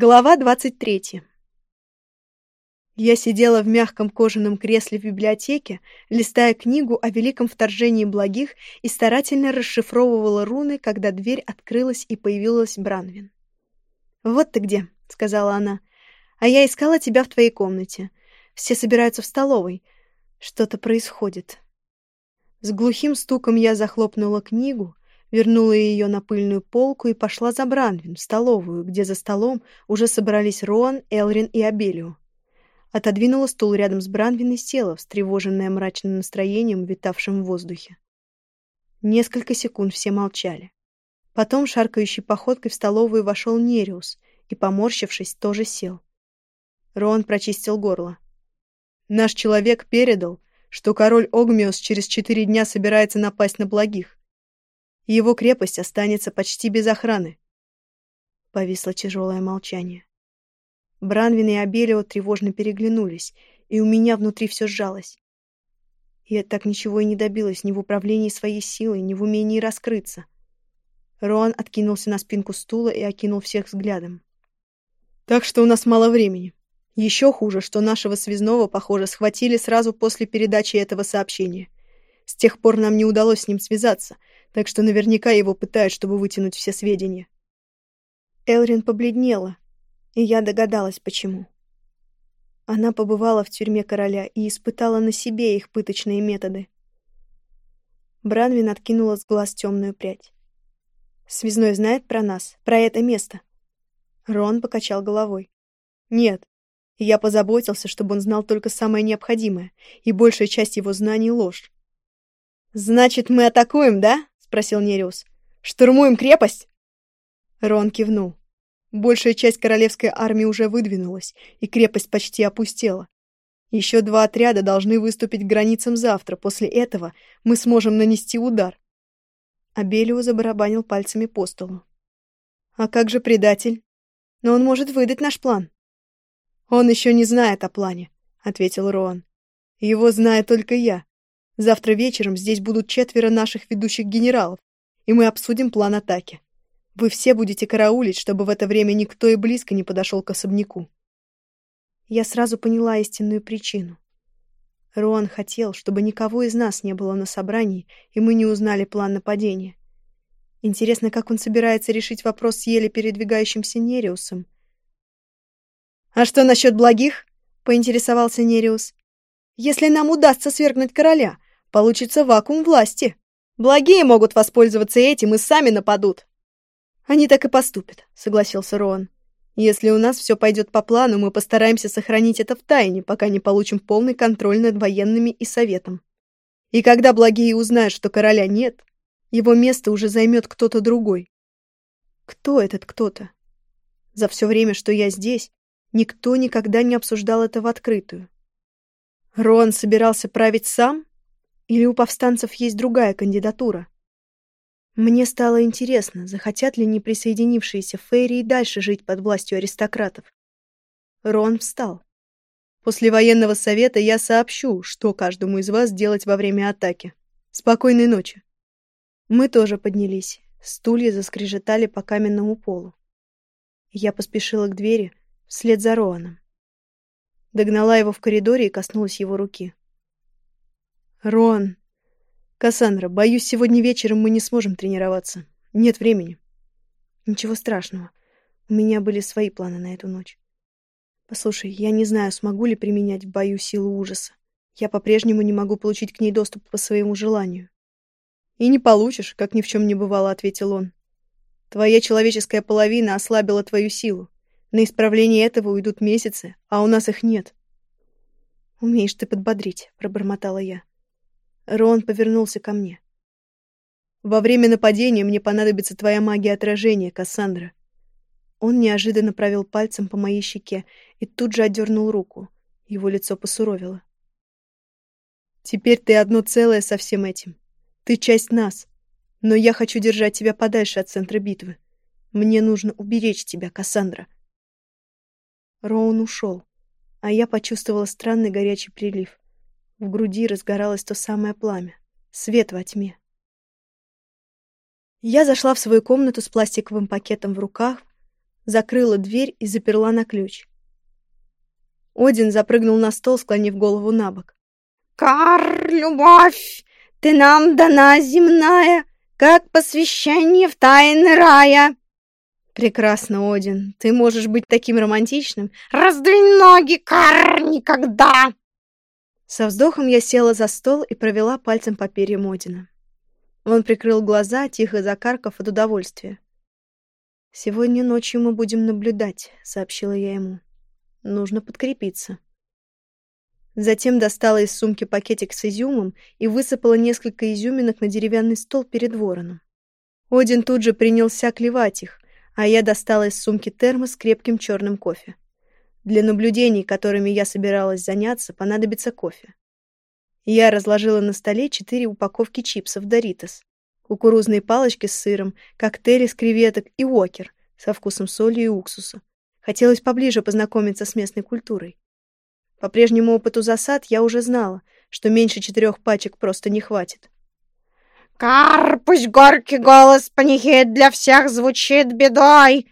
Глава 23. Я сидела в мягком кожаном кресле в библиотеке, листая книгу о великом вторжении благих и старательно расшифровывала руны, когда дверь открылась и появилась Бранвин. «Вот ты где», — сказала она. «А я искала тебя в твоей комнате. Все собираются в столовой. Что-то происходит». С глухим стуком я захлопнула книгу, вернула ее на пыльную полку и пошла за Бранвин в столовую, где за столом уже собрались Роан, Элрин и Абелио. Отодвинула стул рядом с Бранвин и села, встревоженная мрачным настроением, витавшим в воздухе. Несколько секунд все молчали. Потом шаркающей походкой в столовую вошел Нериус и, поморщившись, тоже сел. Роан прочистил горло. «Наш человек передал, что король Огмиос через четыре дня собирается напасть на благих его крепость останется почти без охраны. Повисло тяжелое молчание. Бранвин и Абелио тревожно переглянулись, и у меня внутри все сжалось. Я так ничего и не добилась ни в управлении своей силой, ни в умении раскрыться. Роан откинулся на спинку стула и окинул всех взглядом. «Так что у нас мало времени. Еще хуже, что нашего связного, похоже, схватили сразу после передачи этого сообщения. С тех пор нам не удалось с ним связаться, так что наверняка его пытают, чтобы вытянуть все сведения. Элрин побледнела, и я догадалась, почему. Она побывала в тюрьме короля и испытала на себе их пыточные методы. Бранвин откинула с глаз темную прядь. «Связной знает про нас, про это место?» Рон покачал головой. «Нет, я позаботился, чтобы он знал только самое необходимое, и большая часть его знаний — ложь. «Значит, мы атакуем, да?» — спросил Нериус. «Штурмуем крепость?» Рон кивнул. Большая часть королевской армии уже выдвинулась, и крепость почти опустела. Еще два отряда должны выступить к границам завтра. После этого мы сможем нанести удар. Абелио забарабанил пальцами по столу. «А как же предатель? Но он может выдать наш план». «Он еще не знает о плане», — ответил Роан. «Его знаю только я. Завтра вечером здесь будут четверо наших ведущих генералов, и мы обсудим план атаки. Вы все будете караулить, чтобы в это время никто и близко не подошел к особняку. Я сразу поняла истинную причину. Роан хотел, чтобы никого из нас не было на собрании, и мы не узнали план нападения. Интересно, как он собирается решить вопрос с еле передвигающимся Нериусом. «А что насчет благих?» — поинтересовался Нериус. «Если нам удастся свергнуть короля, Получится вакуум власти. Благие могут воспользоваться этим и сами нападут. Они так и поступят, согласился Роан. Если у нас все пойдет по плану, мы постараемся сохранить это в тайне, пока не получим полный контроль над военными и советом. И когда благие узнают, что короля нет, его место уже займет кто-то другой. Кто этот кто-то? За все время, что я здесь, никто никогда не обсуждал это в открытую. Роан собирался править сам? Или у повстанцев есть другая кандидатура? Мне стало интересно, захотят ли не присоединившиеся Фейри и дальше жить под властью аристократов. Рон встал. После военного совета я сообщу, что каждому из вас делать во время атаки. Спокойной ночи. Мы тоже поднялись. Стулья заскрежетали по каменному полу. Я поспешила к двери вслед за Роаном. Догнала его в коридоре и коснулась его руки. Рон. Кассандра, боюсь, сегодня вечером мы не сможем тренироваться. Нет времени. Ничего страшного. У меня были свои планы на эту ночь. Послушай, я не знаю, смогу ли применять в бою силу ужаса. Я по-прежнему не могу получить к ней доступ по своему желанию. И не получишь, как ни в чем не бывало, ответил он. Твоя человеческая половина ослабила твою силу. На исправление этого уйдут месяцы, а у нас их нет. Умеешь ты подбодрить, пробормотала я. Рон повернулся ко мне. «Во время нападения мне понадобится твоя магия отражения, Кассандра». Он неожиданно провел пальцем по моей щеке и тут же отдернул руку. Его лицо посуровило. «Теперь ты одно целое со всем этим. Ты часть нас. Но я хочу держать тебя подальше от центра битвы. Мне нужно уберечь тебя, Кассандра». Роун ушел, а я почувствовала странный горячий прилив. В груди разгоралось то самое пламя. Свет во тьме. Я зашла в свою комнату с пластиковым пакетом в руках, закрыла дверь и заперла на ключ. Один запрыгнул на стол, склонив голову на бок. «Кар, любовь, ты нам дана земная, как посвящение в тайны рая!» «Прекрасно, Один, ты можешь быть таким романтичным!» «Раздвинь ноги, Кар, никогда!» Со вздохом я села за стол и провела пальцем по перьям Одина. Он прикрыл глаза, тихо закаркав от удовольствия. «Сегодня ночью мы будем наблюдать», — сообщила я ему. «Нужно подкрепиться». Затем достала из сумки пакетик с изюмом и высыпала несколько изюминок на деревянный стол перед вороном. Один тут же принялся клевать их, а я достала из сумки термос с крепким черным кофе. Для наблюдений, которыми я собиралась заняться, понадобится кофе. Я разложила на столе четыре упаковки чипсов «Доритос», кукурузные палочки с сыром, коктейли с креветок и уокер со вкусом соли и уксуса. Хотелось поближе познакомиться с местной культурой. По прежнему опыту засад я уже знала, что меньше четырех пачек просто не хватит. «Кар, пусть горький голос панихид для всех звучит бедой!»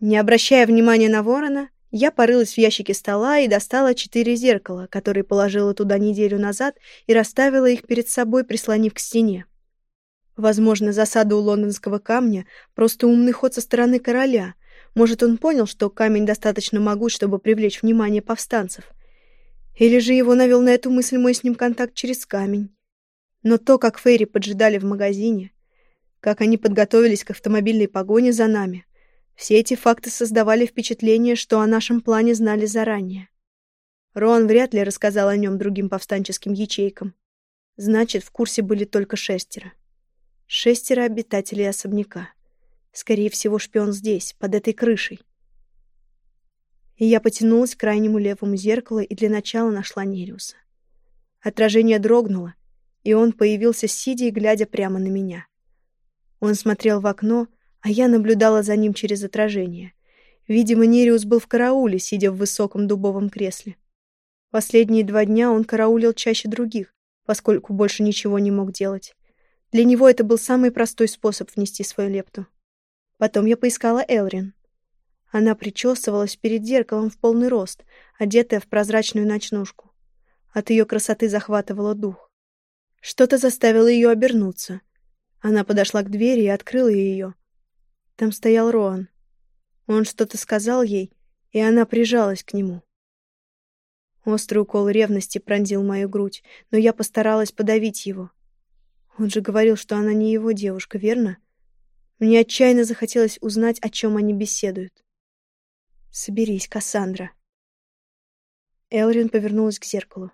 Не обращая внимания на ворона, я порылась в ящике стола и достала четыре зеркала, которые положила туда неделю назад и расставила их перед собой, прислонив к стене. Возможно, засада у лондонского камня — просто умный ход со стороны короля. Может, он понял, что камень достаточно могут, чтобы привлечь внимание повстанцев. Или же его навел на эту мысль мой с ним контакт через камень. Но то, как Фейри поджидали в магазине, как они подготовились к автомобильной погоне за нами — все эти факты создавали впечатление, что о нашем плане знали заранее. Рон вряд ли рассказал о нем другим повстанческим ячейкам. Значит, в курсе были только шестеро. Шестеро обитателей особняка. Скорее всего, шпион здесь, под этой крышей. И я потянулась к крайнему левому зеркалу и для начала нашла Нериуса. Отражение дрогнуло, и он появился сидя и глядя прямо на меня. Он смотрел в окно, а я наблюдала за ним через отражение. Видимо, Нериус был в карауле, сидя в высоком дубовом кресле. Последние два дня он караулил чаще других, поскольку больше ничего не мог делать. Для него это был самый простой способ внести свою лепту. Потом я поискала Элрин. Она причесывалась перед зеркалом в полный рост, одетая в прозрачную ночнушку. От ее красоты захватывало дух. Что-то заставило ее обернуться. Она подошла к двери и открыла ее, там стоял Роан. Он что-то сказал ей, и она прижалась к нему. Острый укол ревности пронзил мою грудь, но я постаралась подавить его. Он же говорил, что она не его девушка, верно? Мне отчаянно захотелось узнать, о чем они беседуют. «Соберись, Кассандра». Элрин повернулась к зеркалу.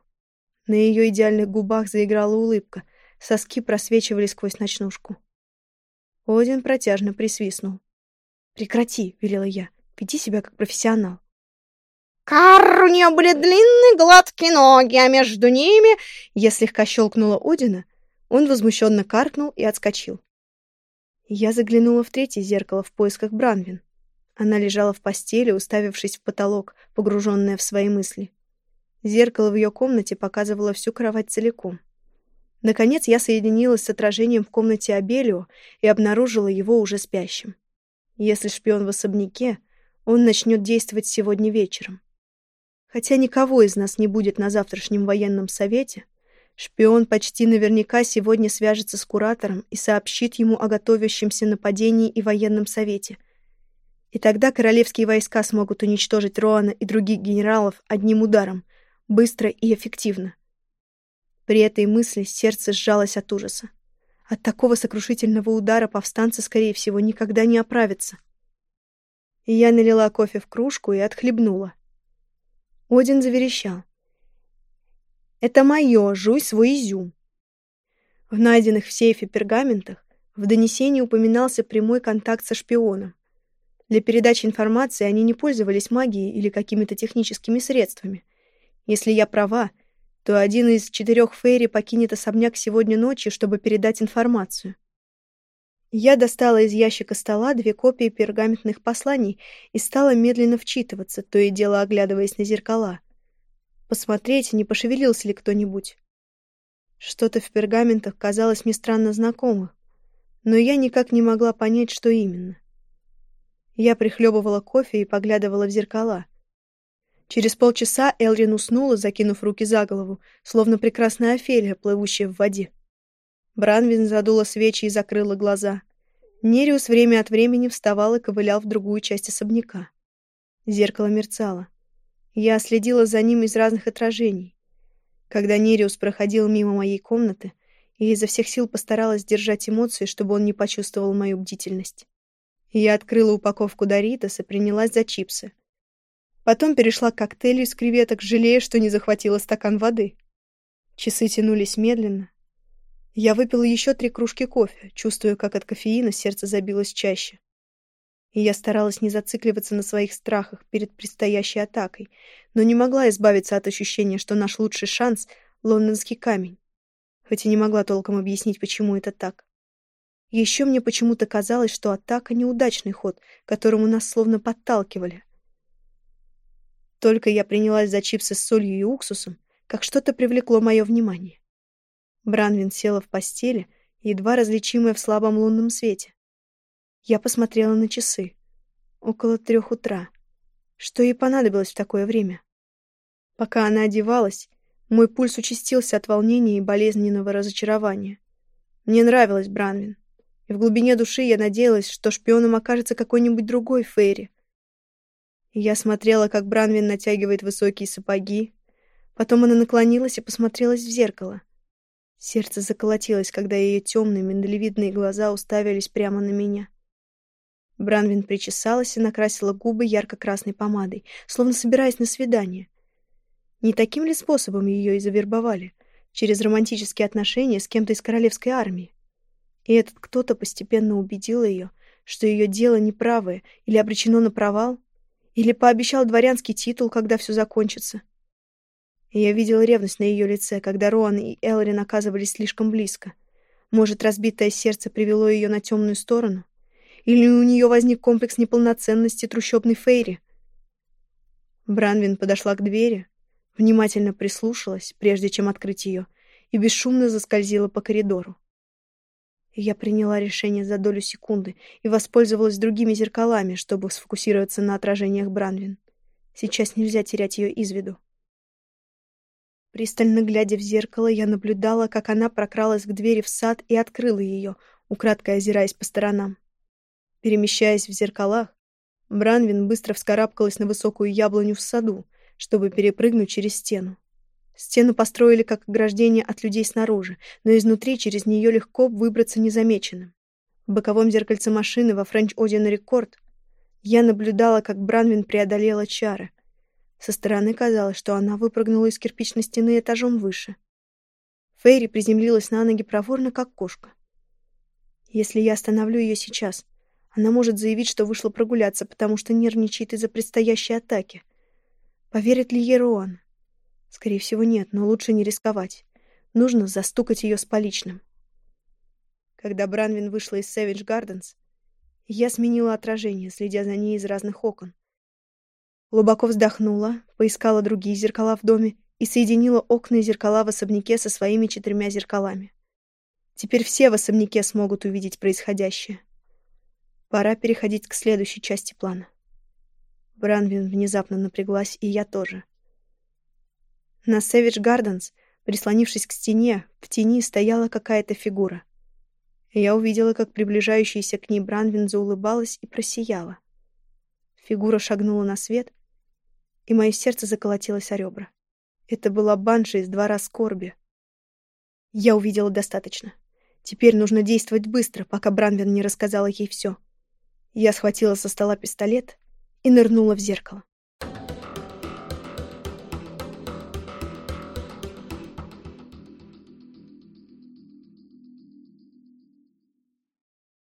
На ее идеальных губах заиграла улыбка, соски просвечивали сквозь ночнушку. Один протяжно присвистнул. «Прекрати», — велела я. «Веди себя как профессионал». «Кар, у нее были длинные гладкие ноги, а между ними...» Я слегка щелкнула Одина. Он возмущенно каркнул и отскочил. Я заглянула в третье зеркало в поисках Бранвин. Она лежала в постели, уставившись в потолок, погруженная в свои мысли. Зеркало в ее комнате показывало всю кровать целиком. Наконец я соединилась с отражением в комнате Абелио и обнаружила его уже спящим. Если шпион в особняке, он начнет действовать сегодня вечером. Хотя никого из нас не будет на завтрашнем военном совете, шпион почти наверняка сегодня свяжется с куратором и сообщит ему о готовящемся нападении и военном совете. И тогда королевские войска смогут уничтожить Роана и других генералов одним ударом, быстро и эффективно. При этой мысли сердце сжалось от ужаса. От такого сокрушительного удара повстанцы, скорее всего, никогда не оправятся. Я налила кофе в кружку и отхлебнула. Один заверещал. «Это мое, жуй свой изюм!» В найденных в сейфе пергаментах в донесении упоминался прямой контакт со шпионом. Для передачи информации они не пользовались магией или какими-то техническими средствами. Если я права, то один из четырех Фейри покинет особняк сегодня ночью, чтобы передать информацию. Я достала из ящика стола две копии пергаментных посланий и стала медленно вчитываться, то и дело оглядываясь на зеркала. Посмотреть, не пошевелился ли кто-нибудь. Что-то в пергаментах казалось мне странно знакомым, но я никак не могла понять, что именно. Я прихлебывала кофе и поглядывала в зеркала. Через полчаса Элрин уснула, закинув руки за голову, словно прекрасная Офелия, плывущая в воде. Бранвин задула свечи и закрыла глаза. Нериус время от времени вставал и ковылял в другую часть особняка. Зеркало мерцало. Я следила за ним из разных отражений. Когда Нериус проходил мимо моей комнаты, я изо всех сил постаралась держать эмоции, чтобы он не почувствовал мою бдительность. Я открыла упаковку Доритос и принялась за чипсы. Потом перешла к коктейлю из креветок, жалея, что не захватила стакан воды. Часы тянулись медленно. Я выпила еще три кружки кофе, чувствуя, как от кофеина сердце забилось чаще. И я старалась не зацикливаться на своих страхах перед предстоящей атакой, но не могла избавиться от ощущения, что наш лучший шанс — лондонский камень хоть и не могла толком объяснить, почему это так. Еще мне почему-то казалось, что атака — неудачный ход, которому нас словно подталкивали. Только я принялась за чипсы с солью и уксусом, как что-то привлекло мое внимание. Бранвин села в постели, едва различимая в слабом лунном свете. Я посмотрела на часы. Около трех утра. Что ей понадобилось в такое время? Пока она одевалась, мой пульс участился от волнения и болезненного разочарования. Мне нравилась Бранвин, и в глубине души я надеялась, что шпионом окажется какой-нибудь другой Фейри. Я смотрела, как Бранвин натягивает высокие сапоги. Потом она наклонилась и посмотрелась в зеркало. Сердце заколотилось, когда ее темные миндалевидные глаза уставились прямо на меня. Бранвин причесалась и накрасила губы ярко-красной помадой, словно собираясь на свидание — не таким ли способом ее и завербовали? Через романтические отношения с кем-то из королевской армии? И этот кто-то постепенно убедил ее, что ее дело неправое или обречено на провал, или пообещал дворянский титул, когда все закончится. Я видел ревность на ее лице, когда Роан и Элрин оказывались слишком близко. Может, разбитое сердце привело ее на темную сторону? Или у нее возник комплекс неполноценности трущобной Фейри? Бранвин подошла к двери, внимательно прислушалась, прежде чем открыть ее, и бесшумно заскользила по коридору. Я приняла решение за долю секунды и воспользовалась другими зеркалами, чтобы сфокусироваться на отражениях Бранвин. Сейчас нельзя терять ее из виду. Пристально глядя в зеркало, я наблюдала, как она прокралась к двери в сад и открыла ее, украдкой озираясь по сторонам. Перемещаясь в зеркалах, Бранвин быстро вскарабкалась на высокую яблоню в саду, чтобы перепрыгнуть через стену. Стену построили как ограждение от людей снаружи, но изнутри через нее легко выбраться незамеченным. В боковом зеркальце машины во French Ordinary Court я наблюдала, как Бранвин преодолела чары. Со стороны казалось, что она выпрыгнула из кирпичной стены этажом выше. Фейри приземлилась на ноги проворно, как кошка. Если я остановлю ее сейчас, она может заявить, что вышла прогуляться, потому что нервничает из-за предстоящей атаки. Поверит ли Еруан? Скорее всего, нет, но лучше не рисковать. Нужно застукать ее с поличным. Когда Бранвин вышла из Savage Gardens, я сменила отражение, следя за ней из разных окон. Глубоко вздохнула, поискала другие зеркала в доме и соединила окна и зеркала в особняке со своими четырьмя зеркалами. Теперь все в особняке смогут увидеть происходящее. Пора переходить к следующей части плана. Бранвин внезапно напряглась, и я тоже. На Сэвидж Гарденс, прислонившись к стене, в тени стояла какая-то фигура. Я увидела, как приближающаяся к ней Бранвин заулыбалась и просияла. Фигура шагнула на свет, и мое сердце заколотилось о ребра. Это была банша из двора скорби. Я увидела достаточно. Теперь нужно действовать быстро, пока Бранвин не рассказала ей все. Я схватила со стола пистолет и нырнула в зеркало.